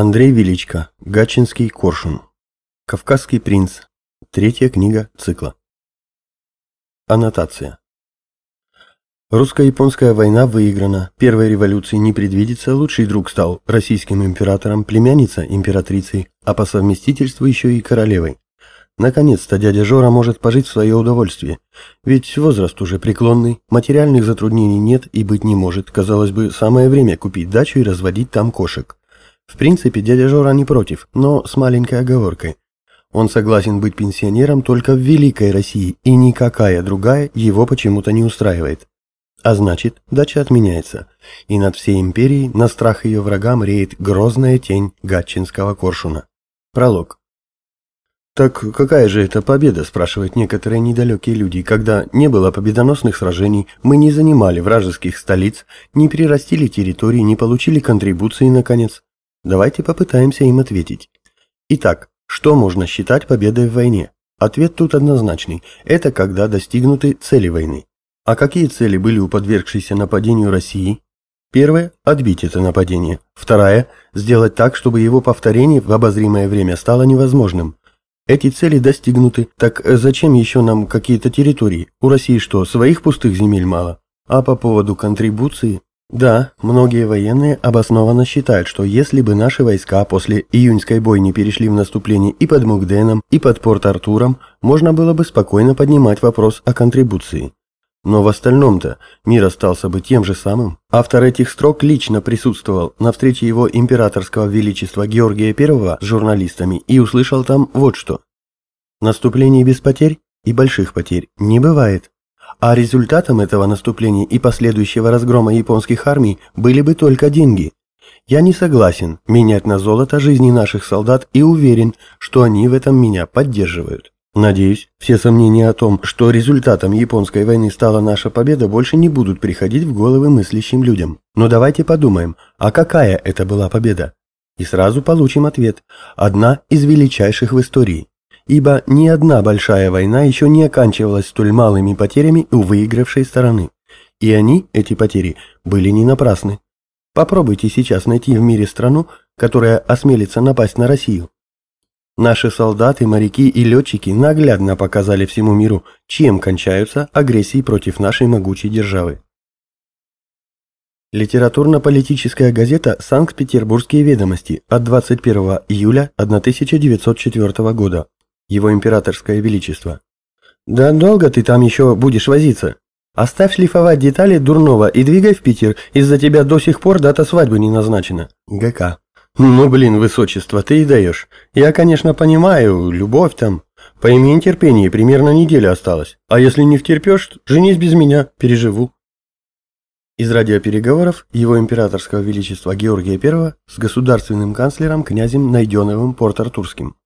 Андрей Величко. Гатчинский коршун. Кавказский принц. Третья книга цикла. Аннотация. Русско-японская война выиграна, первой революции не предвидится, лучший друг стал российским императором, племянница императрицей, а по совместительству еще и королевой. Наконец-то дядя Жора может пожить в свое удовольствие, ведь возраст уже преклонный, материальных затруднений нет и быть не может, казалось бы, самое время купить дачу и разводить там кошек. В принципе, дядя Жора не против, но с маленькой оговоркой. Он согласен быть пенсионером только в Великой России, и никакая другая его почему-то не устраивает. А значит, дача отменяется, и над всей империей на страх ее врагам реет грозная тень гатчинского коршуна. Пролог. «Так какая же это победа?» – спрашивают некоторые недалекие люди, когда не было победоносных сражений, мы не занимали вражеских столиц, не перерастили территории, не получили контрибуции, наконец. Давайте попытаемся им ответить. Итак, что можно считать победой в войне? Ответ тут однозначный. Это когда достигнуты цели войны. А какие цели были у подвергшейся нападению России? Первое – отбить это нападение. Второе – сделать так, чтобы его повторение в обозримое время стало невозможным. Эти цели достигнуты, так зачем еще нам какие-то территории? У России что, своих пустых земель мало? А по поводу контрибуции? Да, многие военные обоснованно считают, что если бы наши войска после июньской бойни перешли в наступление и под Мугденом, и под Порт-Артуром, можно было бы спокойно поднимать вопрос о контрибуции. Но в остальном-то мир остался бы тем же самым. Автор этих строк лично присутствовал на встрече его императорского величества Георгия I с журналистами и услышал там вот что. Наступление без потерь и больших потерь не бывает. А результатом этого наступления и последующего разгрома японских армий были бы только деньги. Я не согласен менять на золото жизни наших солдат и уверен, что они в этом меня поддерживают. Надеюсь, все сомнения о том, что результатом японской войны стала наша победа, больше не будут приходить в головы мыслящим людям. Но давайте подумаем, а какая это была победа? И сразу получим ответ. Одна из величайших в истории ибо ни одна большая война еще не оканчивалась столь малыми потерями у выигравшей стороны. И они, эти потери, были не напрасны. Попробуйте сейчас найти в мире страну, которая осмелится напасть на Россию. Наши солдаты, моряки и летчики наглядно показали всему миру, чем кончаются агрессии против нашей могучей державы. Литературно-политическая газета «Санкт-Петербургские ведомости» от 21 июля 1904 года его императорское величество. «Да долго ты там еще будешь возиться? Оставь шлифовать детали дурного и двигай в Питер, из-за тебя до сих пор дата свадьбы не назначена». ГК. «Ну, блин, высочество, ты и даешь. Я, конечно, понимаю, любовь там. Поимей терпение, примерно неделя осталась. А если не втерпешь, женись без меня, переживу». Из радиопереговоров его императорского величества Георгия I с государственным канцлером князем Найденовым Порт-Артурским.